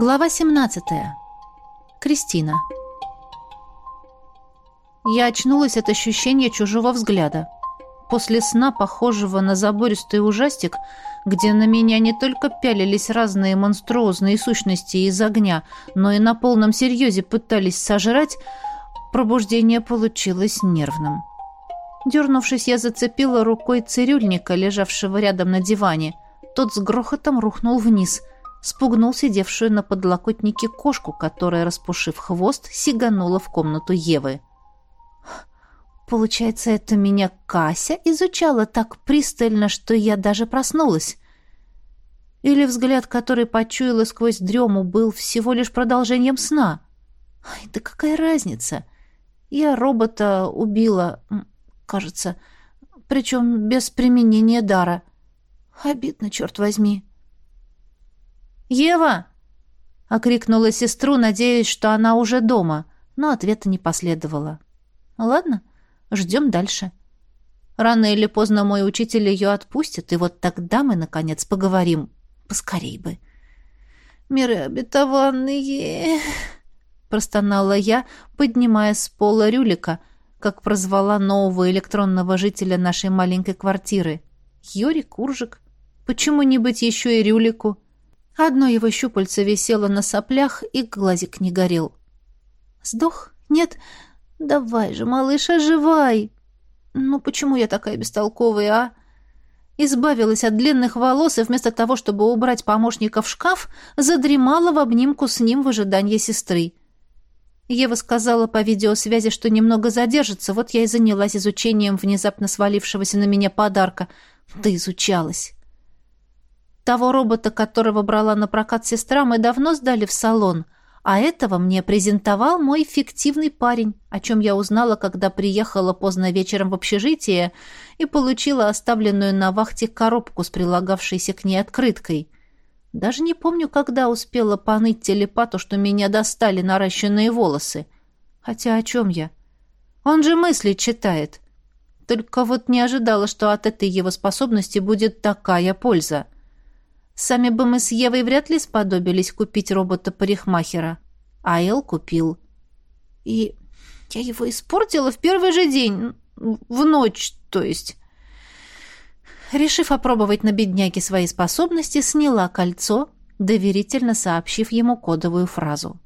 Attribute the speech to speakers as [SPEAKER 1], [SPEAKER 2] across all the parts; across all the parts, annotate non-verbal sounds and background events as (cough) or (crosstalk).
[SPEAKER 1] Глава 17. Кристина. Я очнулась от ощущения чужого взгляда. После сна, похожего на забористый ужастик, где на меня не только пялились разные монструозные сущности из огня, но и на полном серьезе пытались сожрать, пробуждение получилось нервным. Дернувшись, я зацепила рукой цирюльника, лежавшего рядом на диване. Тот с грохотом рухнул вниз — спугнул сидевшую на подлокотнике кошку, которая, распушив хвост, сиганула в комнату Евы. Получается, это меня Кася изучала так пристально, что я даже проснулась. Или взгляд, который почуяла сквозь дрему, был всего лишь продолжением сна. Ай, да какая разница? Я робота убила, кажется, причем без применения дара. Обидно, черт возьми. «Ева!» — окрикнула сестру, надеясь, что она уже дома, но ответа не последовало. «Ладно, ждем дальше. Рано или поздно мой учитель ее отпустит, и вот тогда мы, наконец, поговорим. Поскорей бы». «Миры обетованные!» — простонала я, поднимая с пола рюлика, как прозвала нового электронного жителя нашей маленькой квартиры. «Юрий Куржик. Почему не быть еще и рюлику?» Одно его щупальце висело на соплях, и глазик не горел. «Сдох? Нет? Давай же, малыш, оживай!» «Ну почему я такая бестолковая, а?» Избавилась от длинных волос и вместо того, чтобы убрать помощника в шкаф, задремала в обнимку с ним в ожидании сестры. Ева сказала по видеосвязи, что немного задержится, вот я и занялась изучением внезапно свалившегося на меня подарка. Да изучалась. Того робота, которого брала на прокат сестра, мы давно сдали в салон, а этого мне презентовал мой фиктивный парень, о чем я узнала, когда приехала поздно вечером в общежитие и получила оставленную на вахте коробку с прилагавшейся к ней открыткой. Даже не помню, когда успела поныть телепату, что меня достали наращенные волосы. Хотя о чем я? Он же мысли читает. Только вот не ожидала, что от этой его способности будет такая польза. — Сами бы мы с Евой вряд ли сподобились купить робота-парикмахера. А Эл купил. И я его испортила в первый же день. В ночь, то есть. Решив опробовать на бедняге свои способности, сняла кольцо, доверительно сообщив ему кодовую фразу.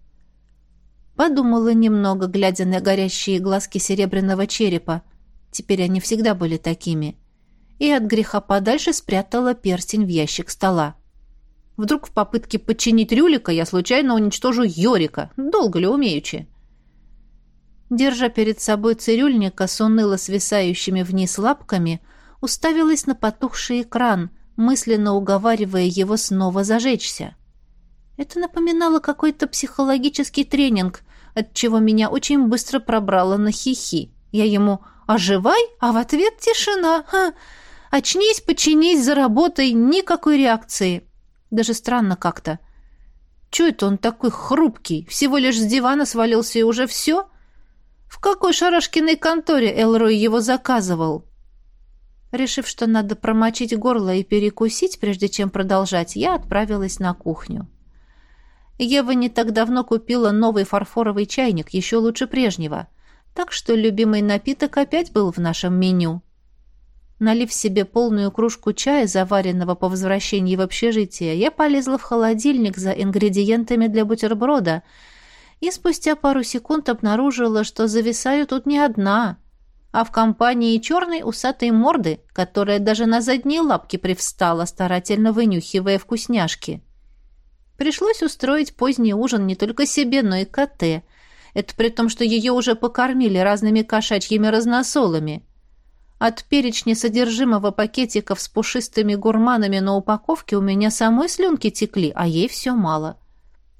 [SPEAKER 1] Подумала немного, глядя на горящие глазки серебряного черепа. Теперь они всегда были такими. И от греха подальше спрятала перстень в ящик стола. Вдруг в попытке подчинить Рюлика я случайно уничтожу Йорика. Долго ли умеючи? Держа перед собой цирюльника с уныло свисающими вниз лапками, уставилась на потухший экран, мысленно уговаривая его снова зажечься. Это напоминало какой-то психологический тренинг, от чего меня очень быстро пробрало на хихи. Я ему «оживай», а в ответ тишина. Ха. «Очнись, починись, заработай», никакой реакции. Даже странно как-то. Это он такой хрупкий? Всего лишь с дивана свалился и уже все? В какой шарашкиной конторе Элрой его заказывал? Решив, что надо промочить горло и перекусить, прежде чем продолжать, я отправилась на кухню. Ева не так давно купила новый фарфоровый чайник, еще лучше прежнего. Так что любимый напиток опять был в нашем меню. Налив себе полную кружку чая, заваренного по возвращении в общежитие, я полезла в холодильник за ингредиентами для бутерброда и спустя пару секунд обнаружила, что зависаю тут не одна, а в компании черной усатой морды, которая даже на задние лапки привстала, старательно вынюхивая вкусняшки. Пришлось устроить поздний ужин не только себе, но и коте. Это при том, что ее уже покормили разными кошачьими разносолами – от перечня содержимого пакетиков с пушистыми гурманами на упаковке у меня самой слюнки текли, а ей все мало.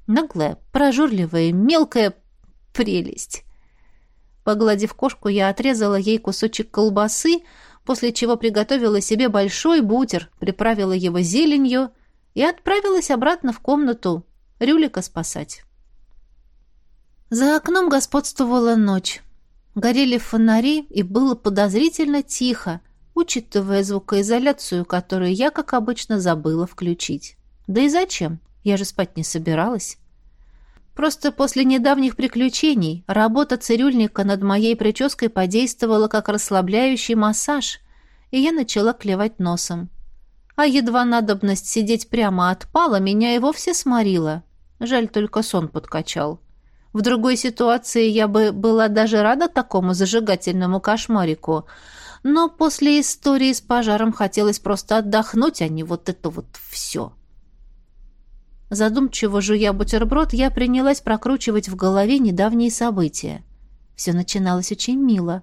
[SPEAKER 1] Наглая, прожорливая, мелкая прелесть. Погладив кошку, я отрезала ей кусочек колбасы, после чего приготовила себе большой бутер, приправила его зеленью и отправилась обратно в комнату Рюлика спасать. За окном господствовала ночь. Горели фонари, и было подозрительно тихо, учитывая звукоизоляцию, которую я, как обычно, забыла включить. Да и зачем? Я же спать не собиралась. Просто после недавних приключений работа цирюльника над моей прической подействовала как расслабляющий массаж, и я начала клевать носом. А едва надобность сидеть прямо отпала, меня и вовсе сморила. Жаль, только сон подкачал. В другой ситуации я бы была даже рада такому зажигательному кошмарику, но после истории с пожаром хотелось просто отдохнуть, а не вот это вот все. Задумчиво жуя бутерброд, я принялась прокручивать в голове недавние события. Все начиналось очень мило.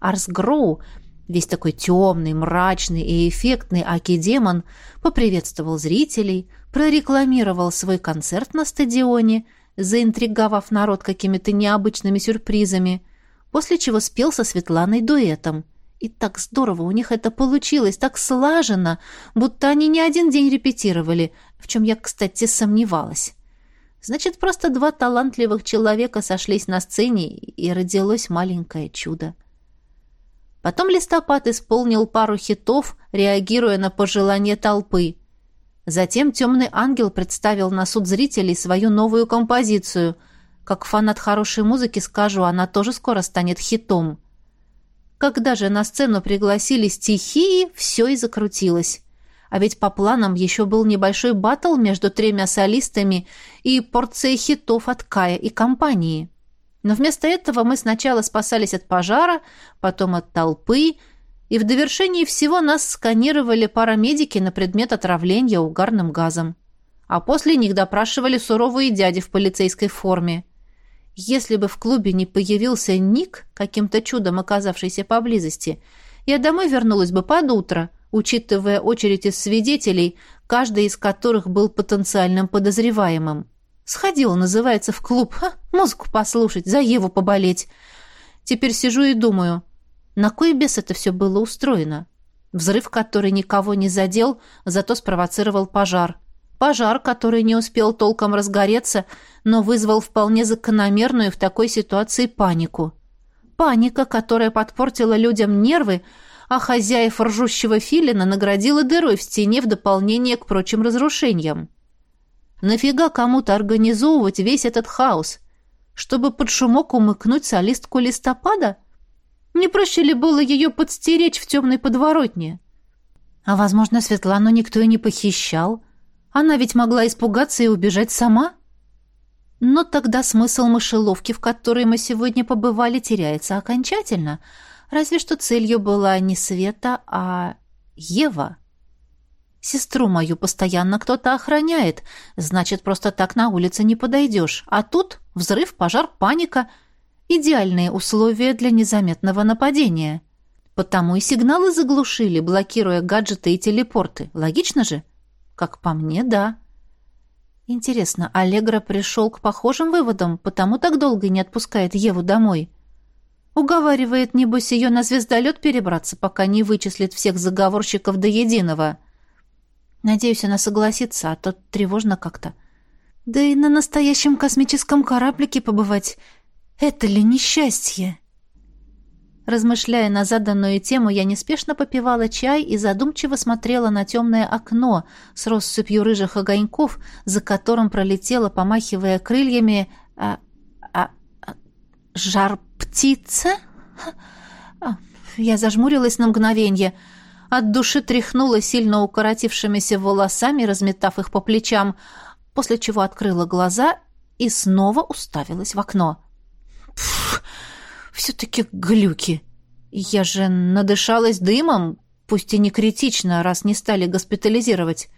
[SPEAKER 1] Арс Гроу, весь такой темный, мрачный и эффектный аки-демон, поприветствовал зрителей, прорекламировал свой концерт на стадионе, заинтриговав народ какими-то необычными сюрпризами, после чего спел со Светланой дуэтом. И так здорово у них это получилось, так слаженно, будто они не один день репетировали, в чем я, кстати, сомневалась. Значит, просто два талантливых человека сошлись на сцене, и родилось маленькое чудо. Потом листопад исполнил пару хитов, реагируя на пожелания толпы. Затем темный ангел представил на суд зрителей свою новую композицию. Как фанат хорошей музыки скажу, она тоже скоро станет хитом. Когда же на сцену пригласили стихии, все и закрутилось. А ведь по планам еще был небольшой баттл между тремя солистами и порция хитов от Кая и компании. Но вместо этого мы сначала спасались от пожара, потом от толпы, и в довершении всего нас сканировали парамедики на предмет отравления угарным газом. А после них допрашивали суровые дяди в полицейской форме. Если бы в клубе не появился Ник, каким-то чудом оказавшийся поблизости, я домой вернулась бы под утро, учитывая очередь из свидетелей, каждый из которых был потенциальным подозреваемым. Сходила, называется, в клуб, ха, музыку послушать, за Еву поболеть. Теперь сижу и думаю, на кой бес это все было устроено? Взрыв, который никого не задел, зато спровоцировал пожар. Пожар, который не успел толком разгореться, но вызвал вполне закономерную в такой ситуации панику. Паника, которая подпортила людям нервы, а хозяев ржущего филина наградила дырой в стене в дополнение к прочим разрушениям. Нафига кому-то организовывать весь этот хаос? Чтобы под шумок умыкнуть солистку листопада? Не проще ли было ее подстеречь в темной подворотне? А, возможно, Светлану никто и не похищал. Она ведь могла испугаться и убежать сама. Но тогда смысл мышеловки, в которой мы сегодня побывали, теряется окончательно. Разве что целью была не Света, а Ева. Сестру мою постоянно кто-то охраняет, значит, просто так на улице не подойдешь. А тут взрыв, пожар, паника — идеальные условия для незаметного нападения. Потому и сигналы заглушили, блокируя гаджеты и телепорты. Логично же? — как по мне, да. Интересно, Аллегра пришел к похожим выводам, потому так долго не отпускает Еву домой. Уговаривает, небось, ее на звездолет перебраться, пока не вычислит всех заговорщиков до единого. Надеюсь, она согласится, а то тревожно как-то. Да и на настоящем космическом кораблике побывать — это ли несчастье? Размышляя на заданную тему, я неспешно попивала чай и задумчиво смотрела на темное окно с россыпью рыжих огоньков, за которым пролетела, помахивая крыльями, а, а, а, жар-птица? А, я зажмурилась на мгновенье. От души тряхнула сильно укоротившимися волосами, разметав их по плечам, после чего открыла глаза и снова уставилась в окно. Все-таки глюки. Я же надышалась дымом, пусть и не критично, раз не стали госпитализировать.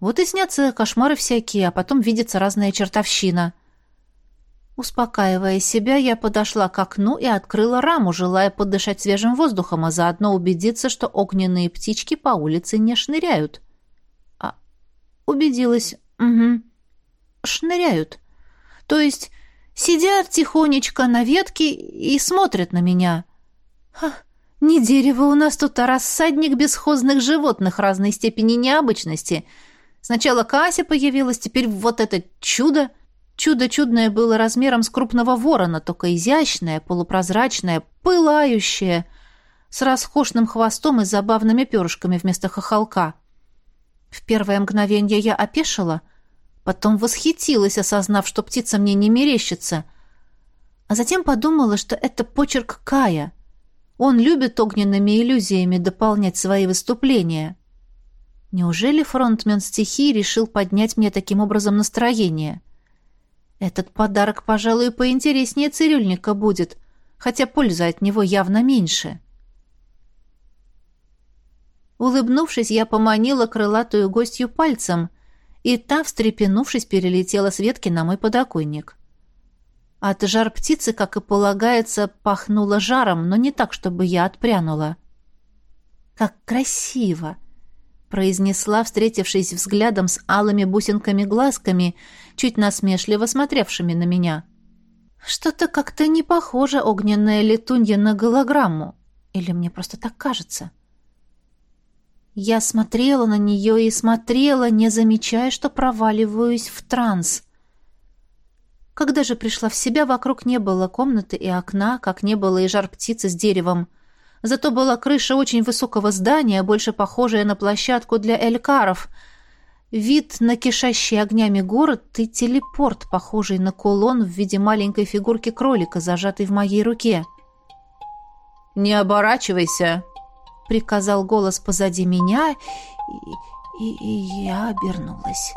[SPEAKER 1] Вот и снятся кошмары всякие, а потом видится разная чертовщина. Успокаивая себя, я подошла к окну и открыла раму, желая подышать свежим воздухом, а заодно убедиться, что огненные птички по улице не шныряют. А убедилась. Угу. Шныряют. То есть Сидят тихонечко на ветке и смотрят на меня. Ха, не дерево у нас тут, а рассадник бесхозных животных разной степени необычности. Сначала Кася появилась, теперь вот это чудо. Чудо чудное было размером с крупного ворона, только изящное, полупрозрачное, пылающее, с расхожным хвостом и забавными перышками вместо хохолка. В первое мгновение я опешила — потом восхитилась, осознав, что птица мне не мерещится, а затем подумала, что это почерк Кая. Он любит огненными иллюзиями дополнять свои выступления. Неужели фронтмен стихии решил поднять мне таким образом настроение? Этот подарок, пожалуй, поинтереснее цирюльника будет, хотя польза от него явно меньше. Улыбнувшись, я поманила крылатую гостью пальцем, и та, встрепенувшись, перелетела с ветки на мой подоконник. От жар птицы, как и полагается, пахнуло жаром, но не так, чтобы я отпрянула. «Как красиво!» — произнесла, встретившись взглядом с алыми бусинками-глазками, чуть насмешливо смотревшими на меня. «Что-то как-то не похоже огненная летунья на голограмму. Или мне просто так кажется?» Я смотрела на нее и смотрела, не замечая, что проваливаюсь в транс. Когда же пришла в себя, вокруг не было комнаты и окна, как не было и жар птицы с деревом. Зато была крыша очень высокого здания, больше похожая на площадку для элькаров. Вид на кишащий огнями город и телепорт, похожий на кулон в виде маленькой фигурки кролика, зажатой в моей руке. «Не оборачивайся!» Приказал голос позади меня, и, и, и я обернулась.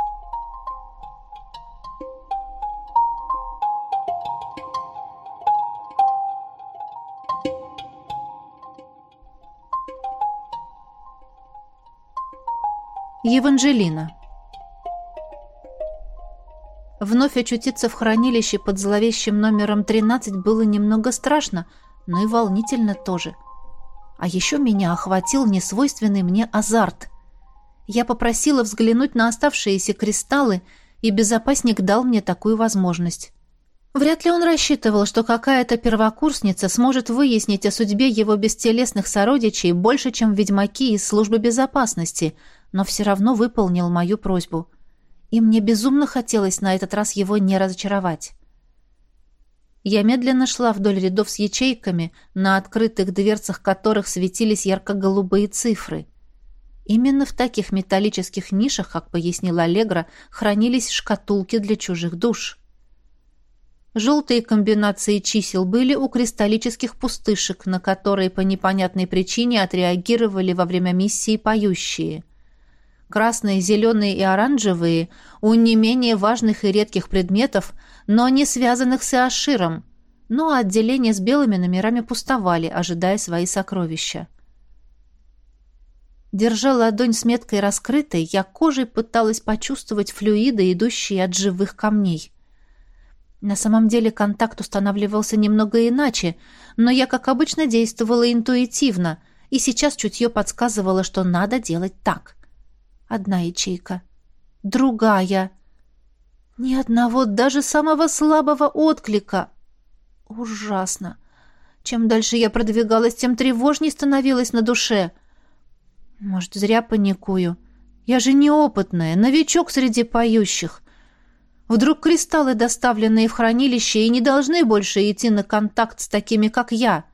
[SPEAKER 1] Евангелина Вновь очутиться в хранилище под зловещим номером 13 было немного страшно, но и волнительно тоже – а еще меня охватил несвойственный мне азарт. Я попросила взглянуть на оставшиеся кристаллы, и безопасник дал мне такую возможность. Вряд ли он рассчитывал, что какая-то первокурсница сможет выяснить о судьбе его бестелесных сородичей больше, чем ведьмаки из службы безопасности, но все равно выполнил мою просьбу. И мне безумно хотелось на этот раз его не разочаровать. Я медленно шла вдоль рядов с ячейками, на открытых дверцах которых светились ярко-голубые цифры. Именно в таких металлических нишах, как пояснила Аллегра, хранились шкатулки для чужих душ. Желтые комбинации чисел были у кристаллических пустышек, на которые по непонятной причине отреагировали во время миссии поющие – красные, зеленые и оранжевые, у не менее важных и редких предметов, но не связанных с Иоширом. Но отделения с белыми номерами пустовали, ожидая свои сокровища. Держа ладонь с меткой раскрытой, я кожей пыталась почувствовать флюиды, идущие от живых камней. На самом деле контакт устанавливался немного иначе, но я, как обычно, действовала интуитивно, и сейчас чутье подсказывало, что надо делать так — Одна ячейка. Другая. Ни одного, даже самого слабого отклика. Ужасно. Чем дальше я продвигалась, тем тревожней становилось на душе. Может, зря паникую. Я же неопытная, новичок среди поющих. Вдруг кристаллы, доставленные в хранилище, и не должны больше идти на контакт с такими, как я.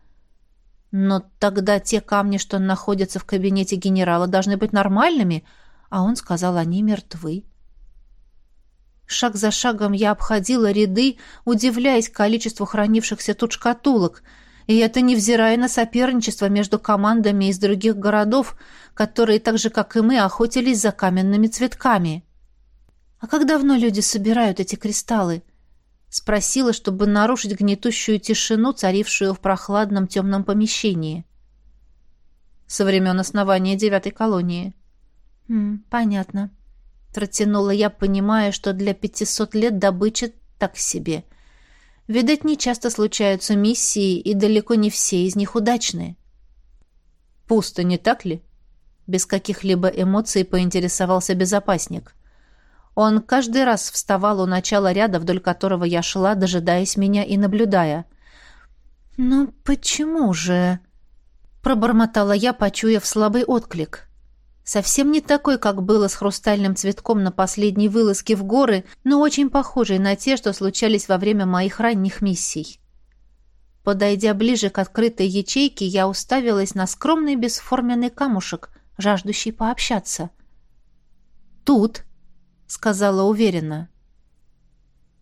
[SPEAKER 1] Но тогда те камни, что находятся в кабинете генерала, должны быть нормальными — а он сказал, они мертвы. Шаг за шагом я обходила ряды, удивляясь количеству хранившихся тут шкатулок, и это невзирая на соперничество между командами из других городов, которые так же, как и мы, охотились за каменными цветками. «А как давно люди собирают эти кристаллы?» Спросила, чтобы нарушить гнетущую тишину, царившую в прохладном темном помещении. «Со времен основания девятой колонии», «Хм, понятно», — протянула я, понимая, что для пятисот лет добыча так себе. Видать, нечасто случаются миссии, и далеко не все из них удачные. «Пусто, не так ли?» Без каких-либо эмоций поинтересовался безопасник. Он каждый раз вставал у начала ряда, вдоль которого я шла, дожидаясь меня и наблюдая. «Ну почему же?» Пробормотала я, почуяв слабый отклик. Совсем не такой, как было с хрустальным цветком на последней вылазке в горы, но очень похожий на те, что случались во время моих ранних миссий. Подойдя ближе к открытой ячейке, я уставилась на скромный бесформенный камушек, жаждущий пообщаться. Тут, — сказала уверенно.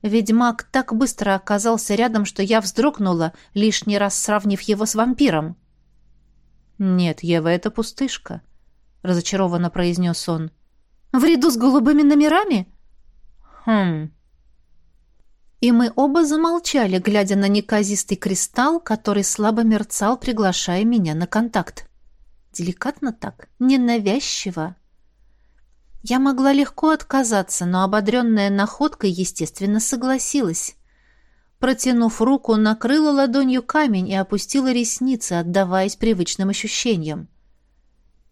[SPEAKER 1] Ведьмак так быстро оказался рядом, что я вздрогнула, лишний раз сравнив его с вампиром. «Нет, Ева, это пустышка», — разочарованно произнес он. «В ряду с голубыми номерами?» «Хм...» И мы оба замолчали, глядя на неказистый кристалл, который слабо мерцал, приглашая меня на контакт. Деликатно так, ненавязчиво. Я могла легко отказаться, но ободренная находкой, естественно, согласилась. Протянув руку, накрыла ладонью камень и опустила ресницы, отдаваясь привычным ощущениям.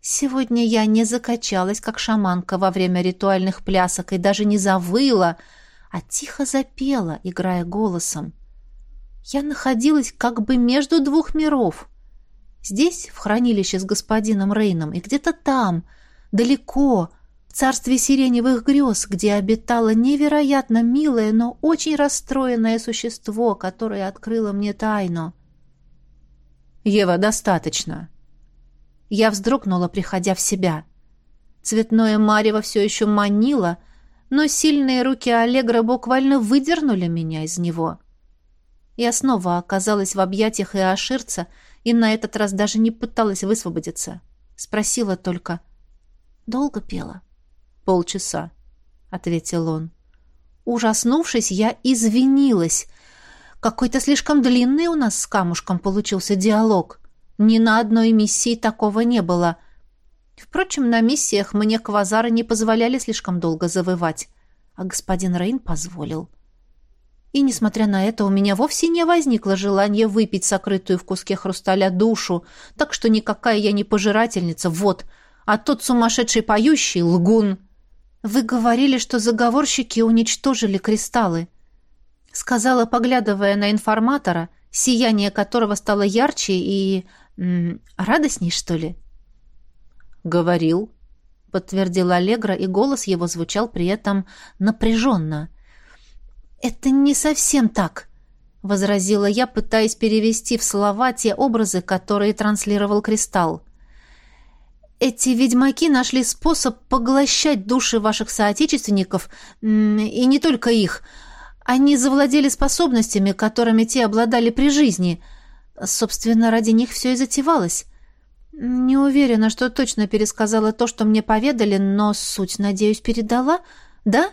[SPEAKER 1] Сегодня я не закачалась, как шаманка во время ритуальных плясок, и даже не завыла, а тихо запела, играя голосом. Я находилась как бы между двух миров. Здесь, в хранилище с господином Рейном, и где-то там, далеко — царстве сиреневых грез, где обитало невероятно милое, но очень расстроенное существо, которое открыло мне тайну. «Ева, достаточно!» Я вздрогнула, приходя в себя. Цветное марево все еще манило, но сильные руки Аллегра буквально выдернули меня из него. Я снова оказалась в объятиях Иоширца и на этот раз даже не пыталась высвободиться. Спросила только «Долго пела?» «Полчаса», — ответил он. Ужаснувшись, я извинилась. Какой-то слишком длинный у нас с камушком получился диалог. Ни на одной миссии такого не было. Впрочем, на миссиях мне квазары не позволяли слишком долго завывать, а господин Рейн позволил. И, несмотря на это, у меня вовсе не возникло желания выпить сокрытую в куске хрусталя душу, так что никакая я не пожирательница, вот, а тот сумасшедший поющий — лгун. «Вы говорили, что заговорщики уничтожили кристаллы», — сказала, поглядывая на информатора, сияние которого стало ярче и... Радостней, что ли. «Говорил», — подтвердил Аллегра, и голос его звучал при этом напряженно. «Это не совсем так», — возразила я, пытаясь перевести в слова те образы, которые транслировал кристалл. Эти ведьмаки нашли способ поглощать души ваших соотечественников, и не только их. Они завладели способностями, которыми те обладали при жизни. Собственно, ради них все и затевалось. Не уверена, что точно пересказала то, что мне поведали, но суть, надеюсь, передала. Да?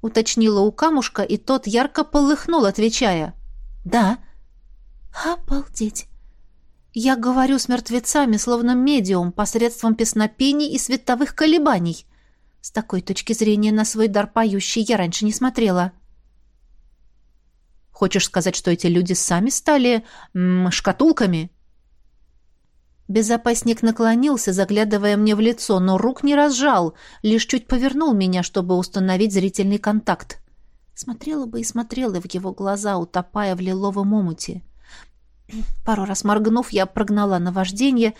[SPEAKER 1] Уточнила у камушка, и тот ярко полыхнул, отвечая. Да. Обалдеть. Я говорю с мертвецами, словно медиум, посредством песнопений и световых колебаний. С такой точки зрения на свой дар поющий я раньше не смотрела. Хочешь сказать, что эти люди сами стали шкатулками? Безопасник наклонился, заглядывая мне в лицо, но рук не разжал, лишь чуть повернул меня, чтобы установить зрительный контакт. Смотрела бы и смотрела в его глаза, утопая в лиловом омуте. (clears throat) Пару раз моргнув, я прогнала наваждение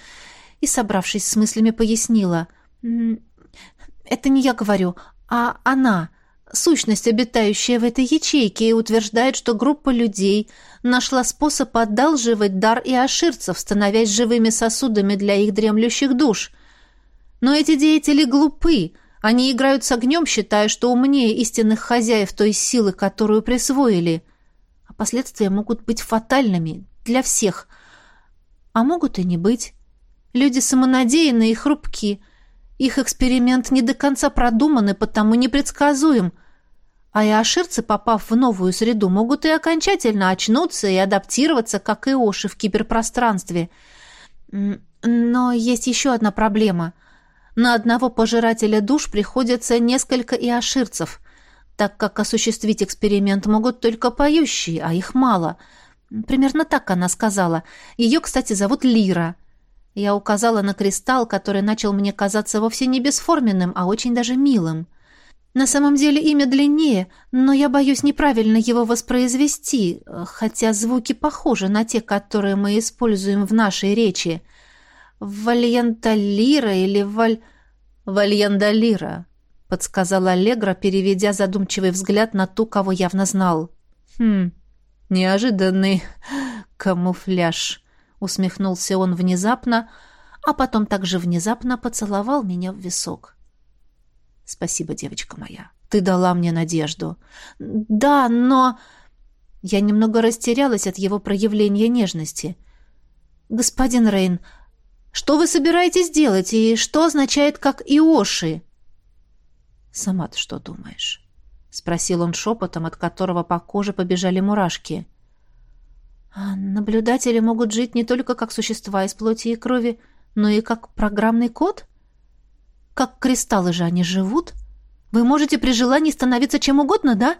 [SPEAKER 1] и, собравшись с мыслями, пояснила. «Это не я говорю, а она, сущность, обитающая в этой ячейке, и утверждает, что группа людей нашла способ одалживать дар и оширцев, становясь живыми сосудами для их дремлющих душ. Но эти деятели глупы». Они играют с огнем, считая, что умнее истинных хозяев той силы, которую присвоили. А последствия могут быть фатальными, для всех. А могут и не быть. Люди самонадеянные и хрупки. Их эксперимент не до конца продуман и потому непредсказуем. А и аширцы, попав в новую среду, могут и окончательно очнуться и адаптироваться, как и оши в киберпространстве. Но есть еще одна проблема. На одного пожирателя душ приходится несколько и аширцев, так как осуществить эксперимент могут только поющие, а их мало — Примерно так она сказала. Ее, кстати, зовут Лира. Я указала на кристалл, который начал мне казаться вовсе не бесформенным, а очень даже милым. На самом деле имя длиннее, но я боюсь неправильно его воспроизвести, хотя звуки похожи на те, которые мы используем в нашей речи. Вальянталира или Валь... Вальяндалира, подсказала Аллегра, переведя задумчивый взгляд на ту, кого явно знал. Хм, Неожиданный камуфляж, усмехнулся он внезапно, а потом также внезапно поцеловал меня в висок. Спасибо, девочка моя. ты дала мне надежду. Да, но... Я немного растерялась от его проявления нежности. Господин Рейн, что вы собираетесь делать и что означает как Иоши? Сама ты что думаешь? Спросил он шепотом, от которого по коже побежали мурашки. А наблюдатели могут жить не только как существа из плоти и крови, но и как программный код? Как кристаллы же они живут? Вы можете при желании становиться чем угодно, да?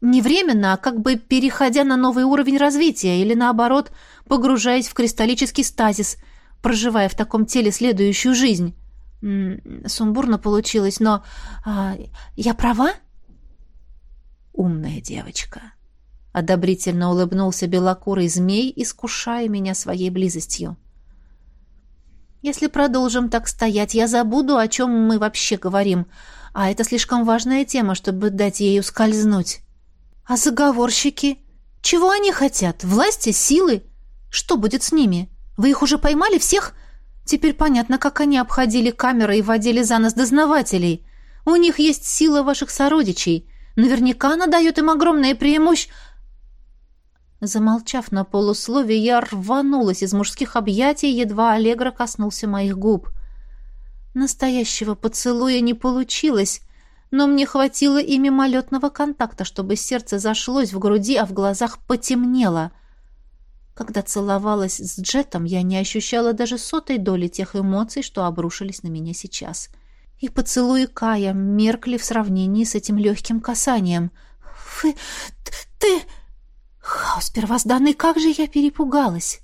[SPEAKER 1] Не временно, а как бы переходя на новый уровень развития или, наоборот, погружаясь в кристаллический стазис, проживая в таком теле следующую жизнь. М -м, сумбурно получилось, но... А, я права? Умная девочка. Одобрительно улыбнулся белокурый змей, искушая меня своей близостью. Если продолжим так стоять, я забуду, о чем мы вообще говорим, а это слишком важная тема, чтобы дать ей ускользнуть. А заговорщики? Чего они хотят? Власти, силы? Что будет с ними? Вы их уже поймали всех? Теперь понятно, как они обходили камеры и водили за нас дознавателей. У них есть сила ваших сородичей. Наверняка она дает им огромное преимущество. Замолчав на полуслове, я рванулась из мужских объятий, едва Аллегра коснулся моих губ. Настоящего поцелуя не получилось, но мне хватило и мимолетного контакта, чтобы сердце зашлось в груди, а в глазах потемнело. Когда целовалась с Джетом, я не ощущала даже сотой доли тех эмоций, что обрушились на меня сейчас. И поцелуи Кая меркли в сравнении с этим легким касанием. «Вы... ты...» Хаос первозданный, как же я перепугалась!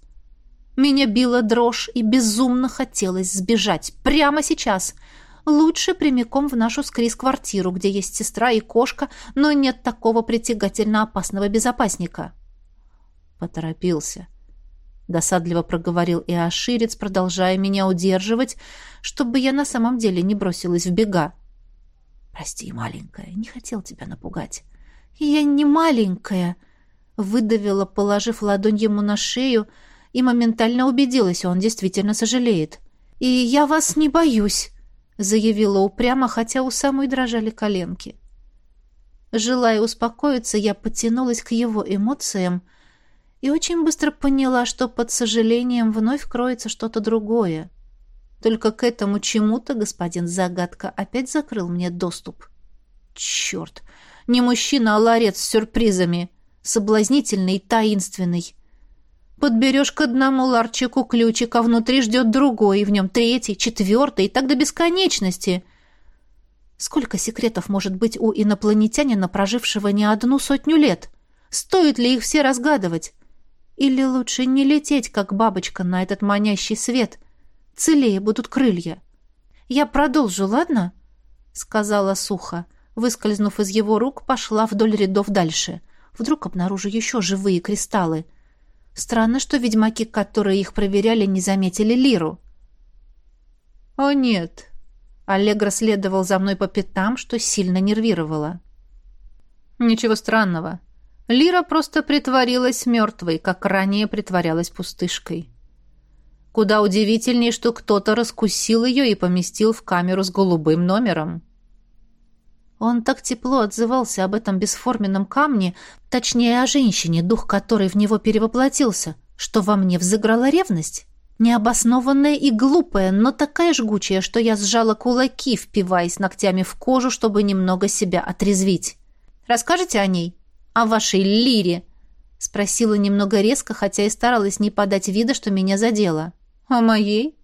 [SPEAKER 1] Меня била дрожь и безумно хотелось сбежать прямо сейчас. Лучше прямиком в нашу с Крис квартиру, где есть сестра и кошка, но нет такого притягательно опасного безопасника. Поторопился. Досадливо проговорил и Иоширец, продолжая меня удерживать, чтобы я на самом деле не бросилась в бега. «Прости, маленькая, не хотел тебя напугать». «Я не маленькая», выдавила, положив ладонь ему на шею, и моментально убедилась, он действительно сожалеет. «И я вас не боюсь», — заявила упрямо, хотя у самой дрожали коленки. Желая успокоиться, я потянулась к его эмоциям и очень быстро поняла, что под сожалением вновь кроется что-то другое. Только к этому чему-то господин Загадка опять закрыл мне доступ. Черт! Не мужчина, а ларец с сюрпризами соблазнительный и таинственный. Подберешь к одному ларчику ключик, а внутри ждет другой, и в нем третий, четвертый, и так до бесконечности. Сколько секретов может быть у инопланетянина, прожившего не одну сотню лет? Стоит ли их все разгадывать? Или лучше не лететь, как бабочка, на этот манящий свет? Целее будут крылья. «Я продолжу, ладно?» — сказала сухо. Выскользнув из его рук, пошла вдоль рядов дальше — Вдруг обнаружу еще живые кристаллы. Странно, что ведьмаки, которые их проверяли, не заметили Лиру. «О, нет!» Аллегра следовал за мной по пятам, что сильно нервировало. «Ничего странного. Лира просто притворилась мертвой, как ранее притворялась пустышкой. Куда удивительнее, что кто-то раскусил ее и поместил в камеру с голубым номером». Он так тепло отзывался об этом бесформенном камне, точнее, о женщине, дух которой в него перевоплотился, что во мне взыграла ревность. Необоснованная и глупая, но такая жгучая, что я сжала кулаки, впиваясь ногтями в кожу, чтобы немного себя отрезвить. «Расскажете о ней? О вашей лире?» — спросила немного резко, хотя и старалась не подать вида, что меня задело. «О моей?»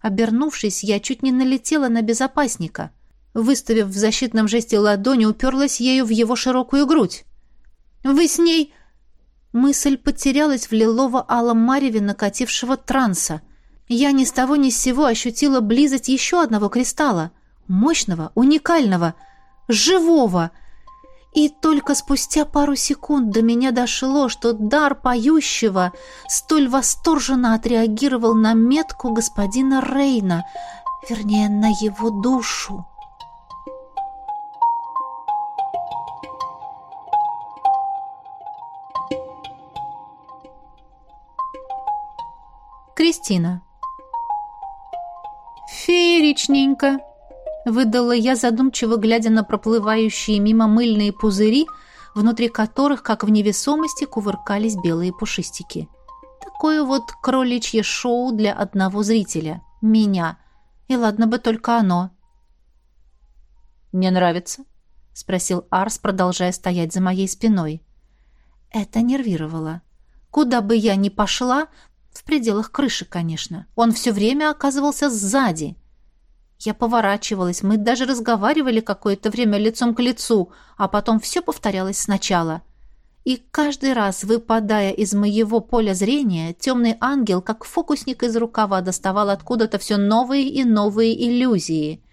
[SPEAKER 1] Обернувшись, я чуть не налетела на безопасника — Выставив в защитном жесте ладони, уперлась ею в его широкую грудь. «Вы с ней...» Мысль потерялась в лилово-алом мареве накатившего транса. Я ни с того ни с сего ощутила близость еще одного кристалла. Мощного, уникального, живого. И только спустя пару секунд до меня дошло, что дар поющего столь восторженно отреагировал на метку господина Рейна, вернее, на его душу. Кристина. «Фееричненько!» Выдала я задумчиво, глядя на проплывающие мимо мыльные пузыри, внутри которых, как в невесомости, кувыркались белые пушистики. Такое вот кроличье шоу для одного зрителя. Меня. И ладно бы только оно.
[SPEAKER 2] «Не нравится?»
[SPEAKER 1] — спросил Арс, продолжая стоять за моей спиной. Это нервировало. Куда бы я ни пошла, в пределах крыши, конечно, он все время оказывался сзади. Я поворачивалась, мы даже разговаривали какое-то время лицом к лицу, а потом все повторялось сначала. И каждый раз, выпадая из моего поля зрения, темный ангел, как фокусник из рукава, доставал откуда-то все новые и новые иллюзии —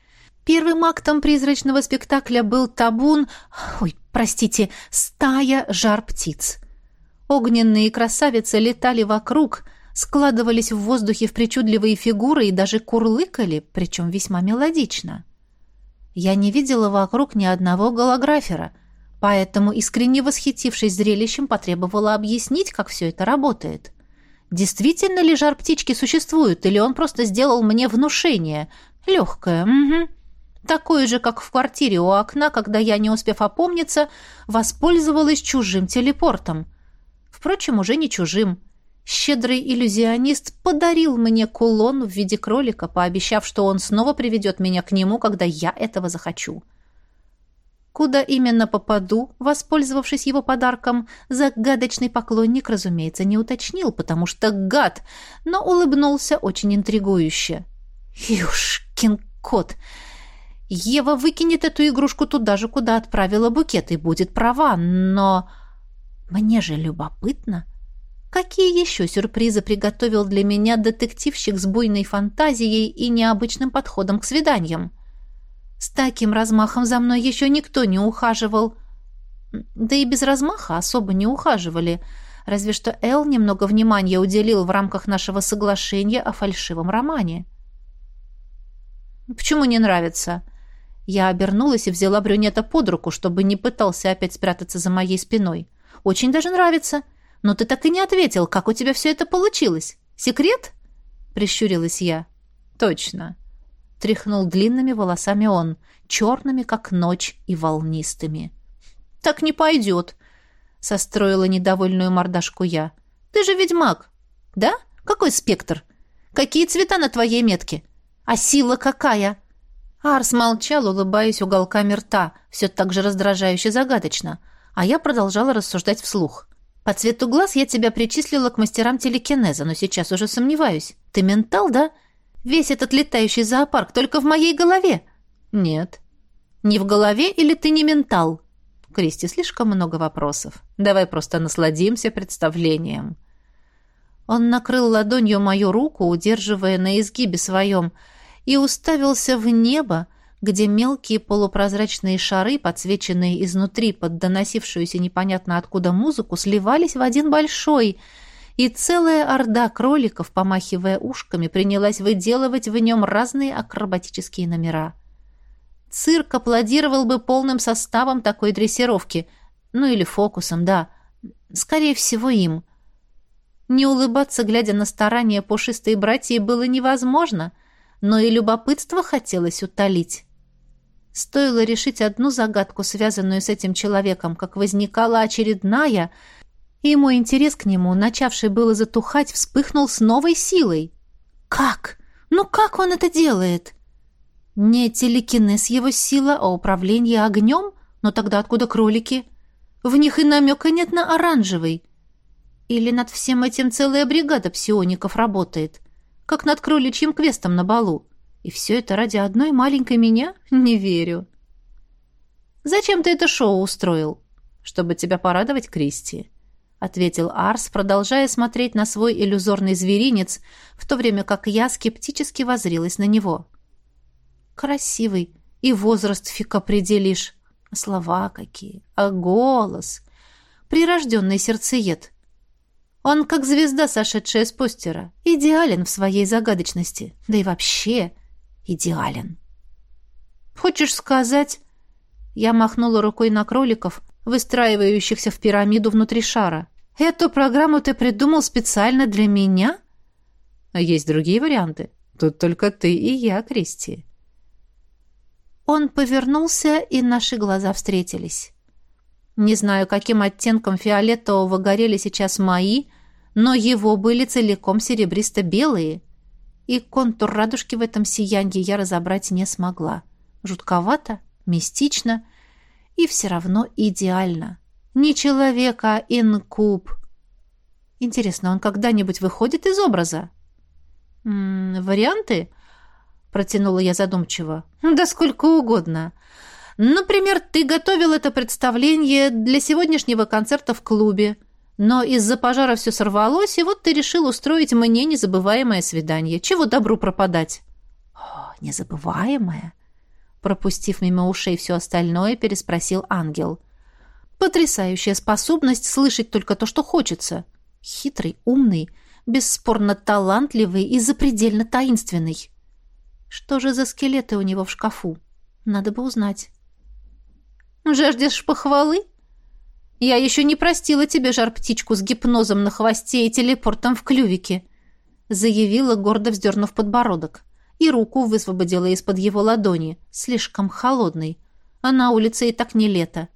[SPEAKER 1] Первым актом призрачного спектакля был табун, ой, простите, стая жар-птиц. Огненные красавицы летали вокруг, складывались в воздухе в причудливые фигуры и даже курлыкали, причем весьма мелодично. Я не видела вокруг ни одного голографера, поэтому, искренне восхитившись зрелищем, потребовала объяснить, как все это работает. Действительно ли жар-птички существуют, или он просто сделал мне внушение? Легкое, угу. Такое же, как в квартире у окна, когда я, не успев опомниться, воспользовалась чужим телепортом. Впрочем, уже не чужим. Щедрый иллюзионист подарил мне кулон в виде кролика, пообещав, что он снова приведет меня к нему, когда я этого захочу. Куда именно попаду, воспользовавшись его подарком, загадочный поклонник, разумеется, не уточнил, потому что гад, но улыбнулся очень интригующе. «Юшкин кот!» Ева выкинет эту игрушку туда же, куда отправила букет, и будет права, но... Мне же любопытно. Какие еще сюрпризы приготовил для меня детективщик с буйной фантазией и необычным подходом к свиданиям? С таким размахом за мной еще никто не ухаживал. Да и без размаха особо не ухаживали. Разве что Эл немного внимания уделил в рамках нашего соглашения о фальшивом романе. «Почему не нравится?» Я обернулась и взяла брюнета под руку, чтобы не пытался опять спрятаться за моей спиной. «Очень даже нравится. Но ты так и не ответил, как у тебя все это получилось. Секрет?» Прищурилась я. «Точно». Тряхнул длинными волосами он, черными, как ночь, и волнистыми. «Так не пойдет», — состроила недовольную мордашку я. «Ты же ведьмак, да? Какой спектр? Какие цвета на твоей метке? А сила какая?» Арс молчал, улыбаясь уголками рта, все так же раздражающе загадочно, а я продолжала рассуждать вслух. «По цвету глаз я тебя причислила к мастерам телекинеза, но сейчас уже сомневаюсь. Ты ментал, да? Весь этот летающий зоопарк только в моей голове?» «Нет». «Не в голове или ты не ментал?» Кристи, слишком много вопросов. Давай просто насладимся представлением. Он накрыл ладонью мою руку, удерживая на изгибе своем, и уставился в небо, где мелкие полупрозрачные шары, подсвеченные изнутри под доносившуюся непонятно откуда музыку, сливались в один большой, и целая орда кроликов, помахивая ушками, принялась выделывать в нем разные акробатические номера. Цирк аплодировал бы полным составом такой дрессировки, ну или фокусом, да, скорее всего им. Не улыбаться, глядя на старания пушистой братьи, было невозможно — но и любопытство хотелось утолить. Стоило решить одну загадку, связанную с этим человеком, как возникала очередная, и мой интерес к нему, начавший было затухать, вспыхнул с новой силой. «Как? Ну как он это делает?» «Не телекинез его сила, а управление огнем? Но тогда откуда кролики?» «В них и намека нет на оранжевый». «Или над всем этим целая бригада псиоников работает?» как над кроличьим квестом на балу. И все это ради одной маленькой меня? Не верю. «Зачем ты это шоу устроил?» «Чтобы тебя порадовать, Кристи», — ответил Арс, продолжая смотреть на свой иллюзорный зверинец, в то время как я скептически возрилась на него. «Красивый, и возраст фиг определишь. Слова какие, а голос. Прирожденный сердцеед. Он как звезда, сошедшая с постера. Идеален в своей загадочности. Да и вообще идеален. «Хочешь сказать...» Я махнула рукой на кроликов, выстраивающихся в пирамиду внутри шара. «Эту программу ты придумал специально для меня?» «А есть другие варианты. Тут только ты и я, Кристи». Он повернулся, и наши глаза встретились. Не знаю, каким оттенком фиолетового горели сейчас мои, но его были целиком серебристо-белые, и контур радужки в этом сиянии я разобрать не смогла. Жутковато, мистично и все равно идеально. Не человек, а инкуб. Интересно, он когда-нибудь выходит из образа? «М -м, «Варианты?» — протянула я задумчиво. «Да сколько угодно. Например, ты готовил это представление для сегодняшнего концерта в клубе, но из-за пожара все сорвалось, и вот ты решил устроить мне незабываемое свидание. Чего добру пропадать?» «О, незабываемое?» Пропустив мимо ушей все остальное, переспросил ангел. «Потрясающая способность слышать только то, что хочется. Хитрый, умный, бесспорно талантливый и запредельно таинственный. Что же за скелеты у него в шкафу? Надо бы узнать». «Жаждешь похвалы?» «Я еще не простила тебе, жар-птичку, с гипнозом на хвосте и телепортом в клювике», заявила, гордо вздернув подбородок и руку высвободила из-под его ладони, слишком холодной. А на улице и так не лето.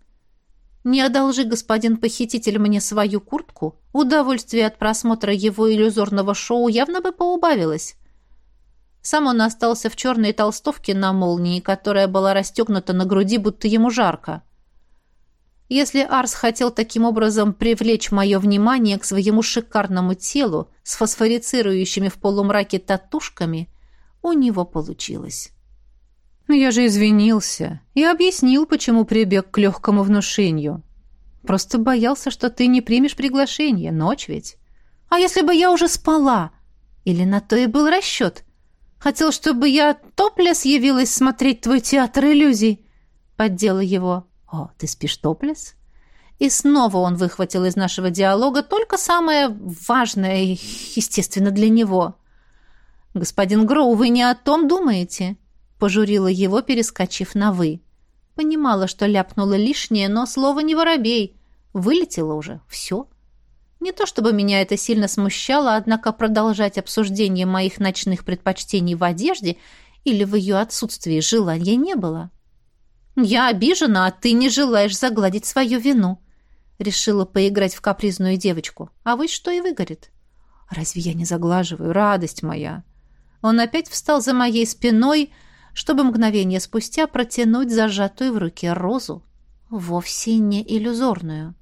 [SPEAKER 1] Не одолжи, господин похититель, мне свою куртку, удовольствие от просмотра его иллюзорного шоу явно бы поубавилось. Сам он остался в черной толстовке на молнии, которая была расстегнута на груди, будто ему жарко. Если Арс хотел таким образом привлечь мое внимание к своему шикарному телу с фосфорицирующими в полумраке татушками, у него получилось.
[SPEAKER 2] Я же извинился и объяснил, почему прибег к легкому внушению. Просто боялся, что ты не примешь приглашение. Ночь ведь.
[SPEAKER 1] А если бы я уже спала? Или на то и был расчет? Хотел, чтобы я топлес явилась смотреть твой театр иллюзий? Поддела его. О, ты спишь топлес? И снова он выхватил из нашего диалога только самое важное, естественно, для него. «Господин Гроу, вы не о том думаете?» Пожурила его, перескочив на «вы». Понимала, что ляпнула лишнее, но слово не воробей. Вылетело уже. Все. Не то чтобы меня это сильно смущало, однако продолжать обсуждение моих ночных предпочтений в одежде или в ее отсутствии желания не было. «Я обижена, а ты не желаешь загладить свою вину», решила поиграть в капризную девочку. А вы что и выгорит. «Разве я не заглаживаю, радость моя?» Он опять встал за моей спиной, чтобы мгновение спустя протянуть зажатую в руке розу, вовсе не иллюзорную.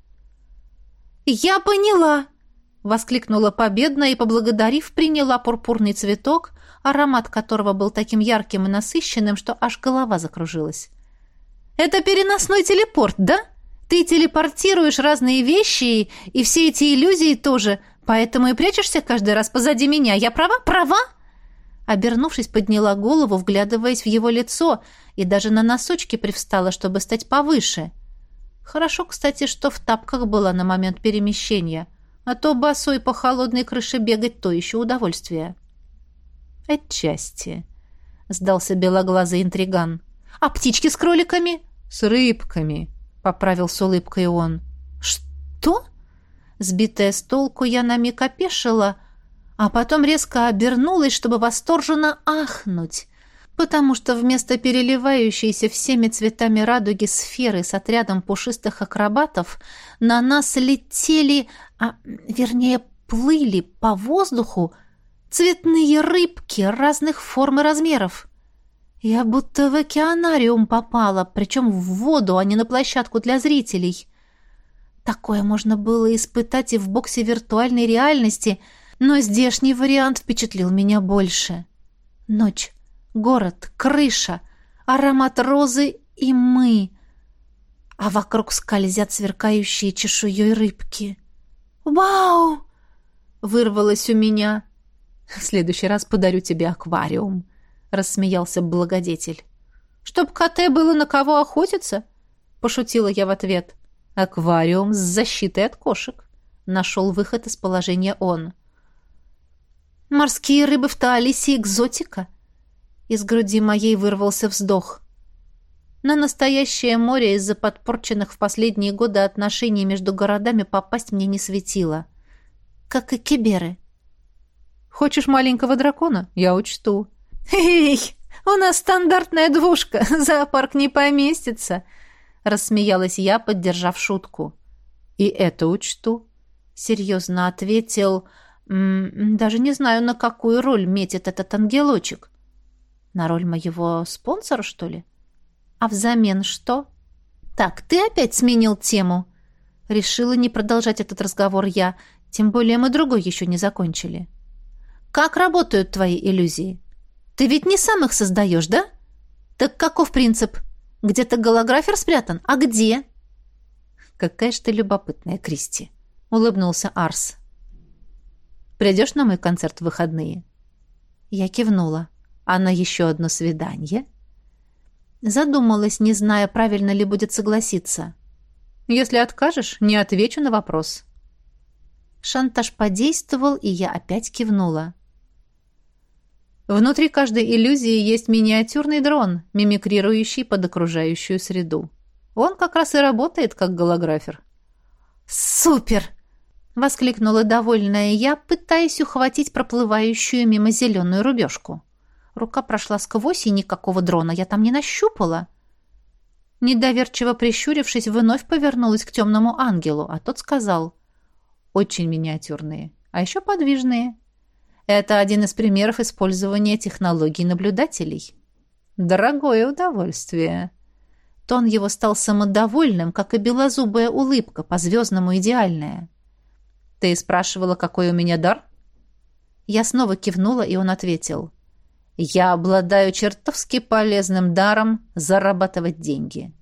[SPEAKER 1] «Я поняла!» — воскликнула победно и, поблагодарив, приняла пурпурный цветок, аромат которого был таким ярким и насыщенным, что аж голова закружилась. «Это переносной телепорт, да? Ты телепортируешь разные вещи и все эти иллюзии тоже, поэтому и прячешься каждый раз позади меня. Я права? Права?» Обернувшись, подняла голову, вглядываясь в его лицо, и даже на носочки привстала, чтобы стать повыше. Хорошо, кстати, что в тапках была на момент перемещения, а то босой по холодной крыше бегать то еще удовольствие.
[SPEAKER 2] «Отчасти», — сдался белоглазый интриган.
[SPEAKER 1] «А птички с кроликами?»
[SPEAKER 2] «С рыбками», — поправил с улыбкой он.
[SPEAKER 1] «Что?» Сбитая с толку, я на миг опешила — а потом резко обернулась, чтобы восторженно ахнуть, потому что вместо переливающейся всеми цветами радуги сферы с отрядом пушистых акробатов на нас летели, а вернее плыли по воздуху цветные рыбки разных форм и размеров. Я будто в океанариум попала, причем в воду, а не на площадку для зрителей. Такое можно было испытать и в боксе виртуальной реальности — но здешний вариант впечатлил меня больше. Ночь, город, крыша, аромат розы и мы. А вокруг скользят сверкающие чешуей рыбки. «Вау!» — вырвалось у меня.
[SPEAKER 2] «В следующий раз подарю тебе аквариум», — рассмеялся благодетель.
[SPEAKER 1] «Чтоб коте было на кого охотиться?» — пошутила я в ответ.
[SPEAKER 2] «Аквариум с защитой от кошек», — нашел выход из положения он.
[SPEAKER 1] Морские рыбы в Таалисе экзотика. Из груди моей вырвался вздох. На настоящее море из-за подпорченных в последние годы отношений между городами попасть мне не светило. Как и киберы.
[SPEAKER 2] Хочешь маленького дракона? Я учту.
[SPEAKER 1] Эй! У нас стандартная двушка, (laughs) зоопарк не поместится!» Рассмеялась я, поддержав шутку.
[SPEAKER 2] «И это учту», — серьезно ответил... «Даже не знаю, на какую роль метит этот ангелочек. На роль моего спонсора, что ли? А взамен что?»
[SPEAKER 1] «Так, ты опять сменил тему!» Решила не продолжать этот разговор я, тем более мы другой еще не закончили. «Как работают твои иллюзии? Ты ведь не сам их создаешь, да? Так каков принцип? Где-то голографер спрятан? А где?»
[SPEAKER 2] «Какая ж ты любопытная, Кристи!» — улыбнулся Арс. «Придешь на мой концерт в выходные?» Я кивнула. «А на еще одно свидание?»
[SPEAKER 1] Задумалась, не зная, правильно ли будет согласиться.
[SPEAKER 2] Если откажешь, не отвечу на вопрос.
[SPEAKER 1] Шантаж подействовал, и я опять кивнула.
[SPEAKER 2] Внутри каждой иллюзии есть миниатюрный дрон, мимикрирующий под окружающую среду. Он как раз и работает как голографер.
[SPEAKER 1] «Супер!» — воскликнула довольная я, пытаясь ухватить проплывающую мимо зеленую рубежку. Рука прошла сквозь, и никакого дрона я там не нащупала. — Недоверчиво прищурившись, вновь повернулась к темному ангелу, а тот сказал «Очень миниатюрные, а еще подвижные. Это один из примеров использования технологий наблюдателей. Дорогое удовольствие». Тон его стал самодовольным, как и белозубая улыбка, по-звездному идеальная. «Ты спрашивала, какой у меня дар?» Я снова кивнула, и он ответил – я обладаю чертовски полезным даром зарабатывать деньги.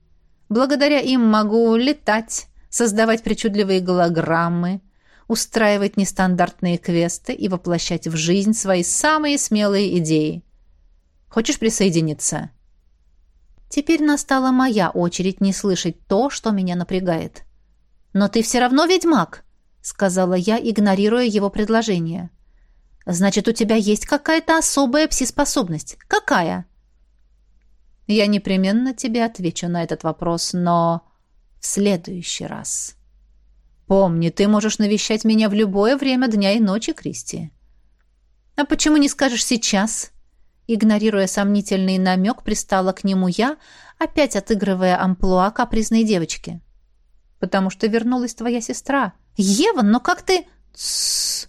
[SPEAKER 1] Благодаря им могу летать, создавать причудливые голограммы, устраивать нестандартные квесты и воплощать в жизнь свои самые смелые идеи. Хочешь присоединиться? Теперь настала моя очередь не слышать то, что меня напрягает. «Но ты все равно ведьмак», — сказала я, игнорируя его предложение. Значит, у тебя есть какая-то особая пси-способность. Какая? Я непременно тебе отвечу на этот вопрос, но в следующий раз. Помни, ты можешь навещать меня в любое время дня и ночи, Кристи. А почему не скажешь сейчас? Игнорируя сомнительный намек, пристала к нему я, опять отыгрывая амплуа капризной девочки. Потому что вернулась твоя сестра. Ева, но как ты... Тссс!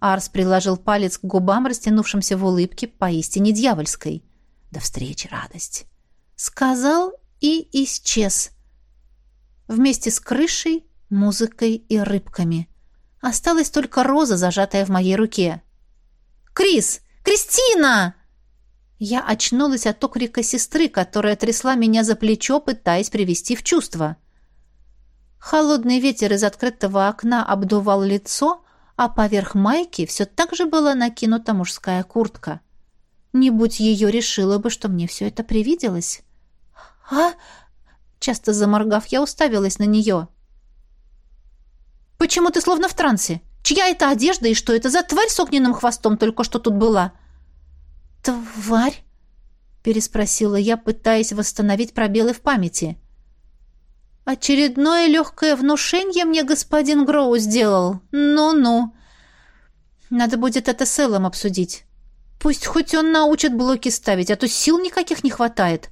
[SPEAKER 1] Арс приложил палец к губам, растянувшимся в улыбке, поистине дьявольской. «До встречи, радость!» Сказал и исчез. Вместе с крышей, музыкой и рыбками. Осталась только роза, зажатая в моей руке. «Крис! Кристина!» Я очнулась от окрика сестры, которая трясла меня за плечо, пытаясь привести в чувство. Холодный ветер из открытого окна обдувал лицо, а поверх майки все так же была накинута мужская куртка. Не будь ее, решила бы, что мне все это привиделось. «А?» Часто заморгав, я уставилась на нее. «Почему ты словно в трансе? Чья это одежда и что это за тварь с огненным хвостом только что тут была?» «Тварь?» — переспросила я, пытаясь восстановить пробелы в памяти. Очередное легкое внушение мне господин Гроу сделал. Ну-ну. Надо будет это с Эллом обсудить. Пусть хоть он научит блоки ставить, а то сил никаких не хватает.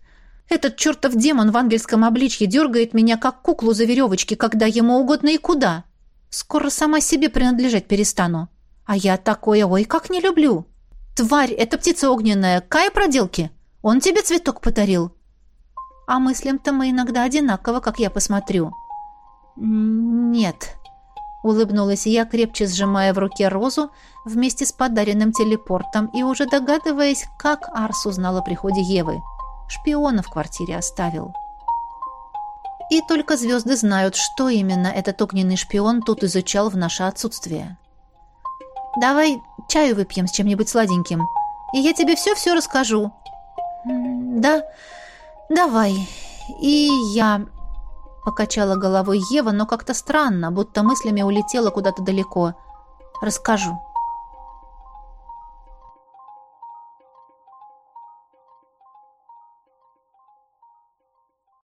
[SPEAKER 1] Этот чертов демон в ангельском обличье дергает меня, как куклу за веревочки, когда ему угодно и куда. Скоро сама себе принадлежать перестану. А я такое, ой, как не люблю. Тварь, это птица огненная, кая проделки. Он тебе цветок подарил. А мыслям-то мы иногда одинаково, как я посмотрю. Нет, улыбнулась я, крепче сжимая в руке розу вместе с подаренным телепортом и уже догадываясь, как Арс узнал о приходе Евы. Шпиона в квартире оставил. И только звезды знают, что именно этот огненный шпион тут изучал в наше отсутствие. «Давай чаю выпьем с чем-нибудь сладеньким, и я тебе все-все расскажу». «Да, «Давай. И я...» Покачала головой Ева, но как-то странно, будто мыслями улетела куда-то далеко. «Расскажу».